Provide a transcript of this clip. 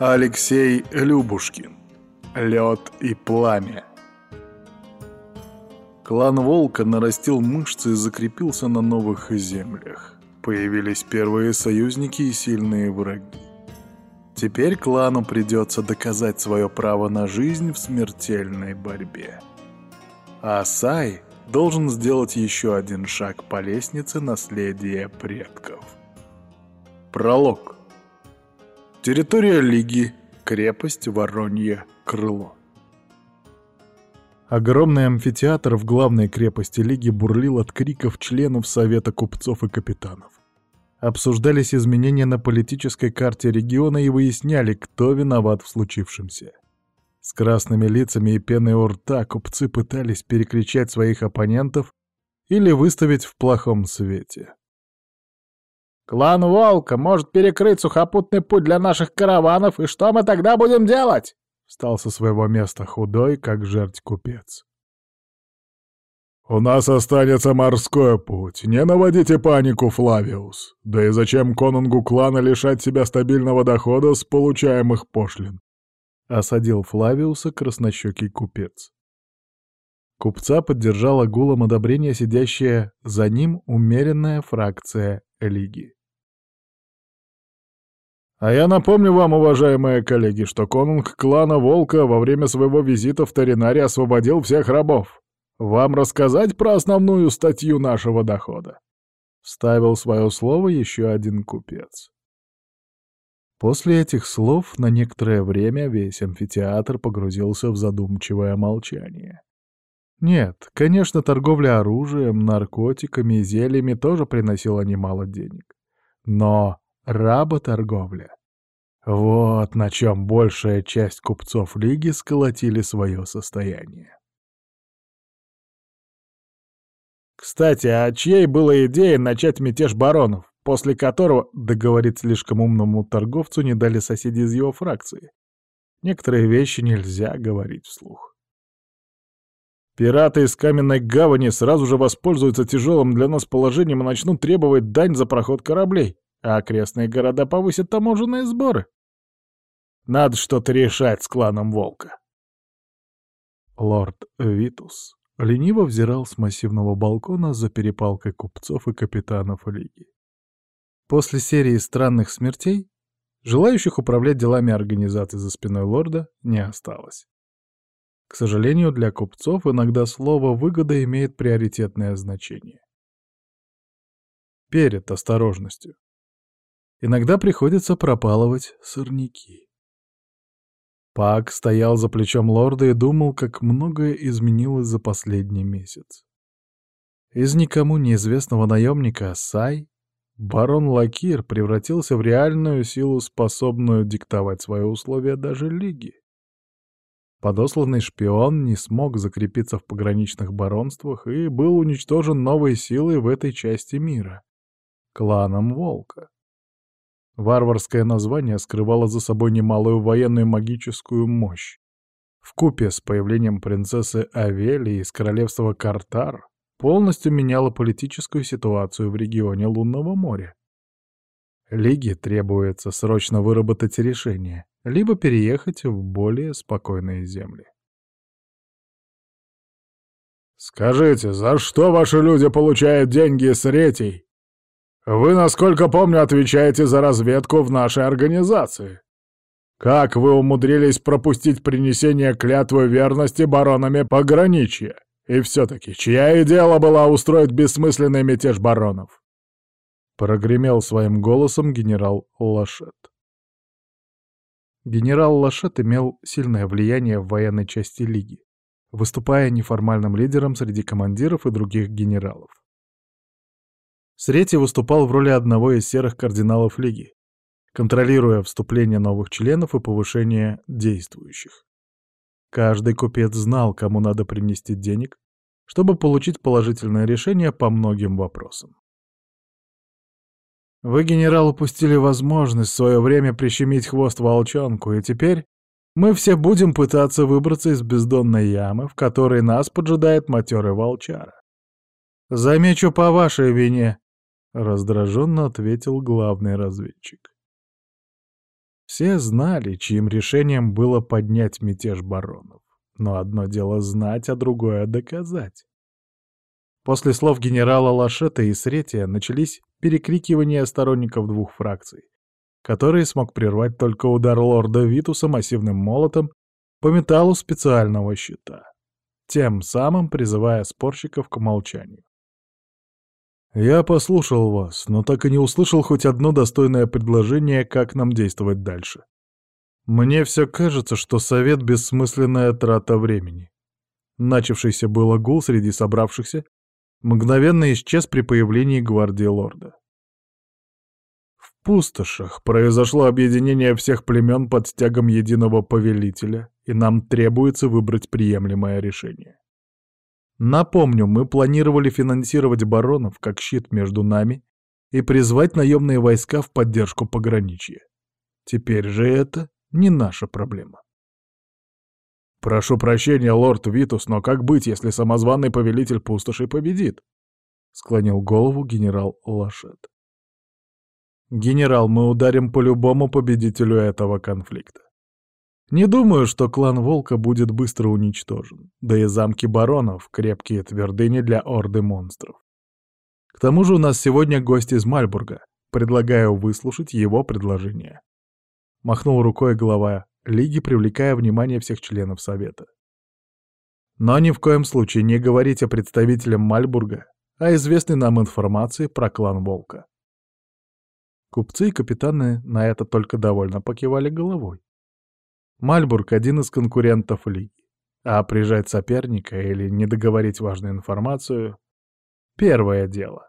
Алексей Любушкин. Лед и пламя. Клан Волка нарастил мышцы и закрепился на новых землях. Появились первые союзники и сильные враги. Теперь клану придется доказать свое право на жизнь в смертельной борьбе. А Сай должен сделать еще один шаг по лестнице наследия предков. Пролог. Территория Лиги. Крепость Воронье Крыло. Огромный амфитеатр в главной крепости Лиги бурлил от криков членов Совета купцов и капитанов. Обсуждались изменения на политической карте региона и выясняли, кто виноват в случившемся. С красными лицами и пеной у рта купцы пытались перекричать своих оппонентов или выставить в плохом свете. «Клан Волка может перекрыть сухопутный путь для наших караванов, и что мы тогда будем делать?» Встал со своего места худой, как жерть купец. «У нас останется морской путь. Не наводите панику, Флавиус. Да и зачем конунгу клана лишать себя стабильного дохода с получаемых пошлин?» Осадил Флавиуса краснощекий купец. Купца поддержала гулом одобрения сидящая за ним умеренная фракция Лиги. А я напомню вам, уважаемые коллеги, что конунг клана Волка во время своего визита в Таринаре освободил всех рабов. Вам рассказать про основную статью нашего дохода?» Вставил свое слово еще один купец. После этих слов на некоторое время весь амфитеатр погрузился в задумчивое молчание. Нет, конечно, торговля оружием, наркотиками и зельями тоже приносила немало денег. Но Работорговля. Вот на чем большая часть купцов Лиги сколотили свое состояние. Кстати, а чьей была идея начать мятеж баронов, после которого договорить слишком умному торговцу не дали соседи из его фракции? Некоторые вещи нельзя говорить вслух. Пираты из Каменной Гавани сразу же воспользуются тяжелым для нас положением и начнут требовать дань за проход кораблей а окрестные города повысят таможенные сборы. Надо что-то решать с кланом Волка. Лорд Витус лениво взирал с массивного балкона за перепалкой купцов и капитанов Лиги. После серии странных смертей желающих управлять делами организации за спиной лорда не осталось. К сожалению, для купцов иногда слово «выгода» имеет приоритетное значение. Перед осторожностью. Иногда приходится пропалывать сорняки. Пак стоял за плечом лорда и думал, как многое изменилось за последний месяц. Из никому неизвестного наемника Сай барон Лакир превратился в реальную силу, способную диктовать свои условия даже Лиги. Подосланный шпион не смог закрепиться в пограничных баронствах и был уничтожен новой силой в этой части мира — кланом Волка. Варварское название скрывало за собой немалую военную магическую мощь. В купе с появлением принцессы Авелии из королевства Картар полностью меняло политическую ситуацию в регионе Лунного моря. Лиге требуется срочно выработать решение, либо переехать в более спокойные земли. «Скажите, за что ваши люди получают деньги с ретей?» Вы, насколько помню, отвечаете за разведку в нашей организации. Как вы умудрились пропустить принесение клятвы верности баронами пограничья? И все-таки, чья и была устроить бессмысленный мятеж баронов?» Прогремел своим голосом генерал Лашет. Генерал Лашет имел сильное влияние в военной части Лиги, выступая неформальным лидером среди командиров и других генералов. Срети выступал в роли одного из серых кардиналов Лиги, контролируя вступление новых членов и повышение действующих. Каждый купец знал, кому надо принести денег, чтобы получить положительное решение по многим вопросам. Вы, генерал, упустили возможность в свое время прищемить хвост волчонку, и теперь мы все будем пытаться выбраться из бездонной ямы, в которой нас поджидает матерый волчара. Замечу по вашей вине, — раздраженно ответил главный разведчик. Все знали, чьим решением было поднять мятеж баронов. Но одно дело знать, а другое — доказать. После слов генерала Лашета и Сретия начались перекрикивания сторонников двух фракций, которые смог прервать только удар лорда Витуса массивным молотом по металлу специального щита, тем самым призывая спорщиков к молчанию. «Я послушал вас, но так и не услышал хоть одно достойное предложение, как нам действовать дальше. Мне все кажется, что совет — бессмысленная трата времени». Начавшийся было гул среди собравшихся мгновенно исчез при появлении гвардии лорда. В пустошах произошло объединение всех племен под стягом единого повелителя, и нам требуется выбрать приемлемое решение. Напомню, мы планировали финансировать баронов как щит между нами и призвать наемные войска в поддержку пограничья. Теперь же это не наша проблема. «Прошу прощения, лорд Витус, но как быть, если самозваный повелитель пустоши победит?» — склонил голову генерал Лашет. «Генерал, мы ударим по любому победителю этого конфликта. Не думаю, что клан Волка будет быстро уничтожен, да и замки баронов — крепкие твердыни для орды монстров. К тому же у нас сегодня гость из Мальбурга. Предлагаю выслушать его предложение». Махнул рукой глава Лиги, привлекая внимание всех членов Совета. Но ни в коем случае не говорить о представителям Мальбурга, а известной нам информации про клан Волка. Купцы и капитаны на это только довольно покивали головой. Мальбург — один из конкурентов Лиги, а прижать соперника или не договорить важную информацию — первое дело.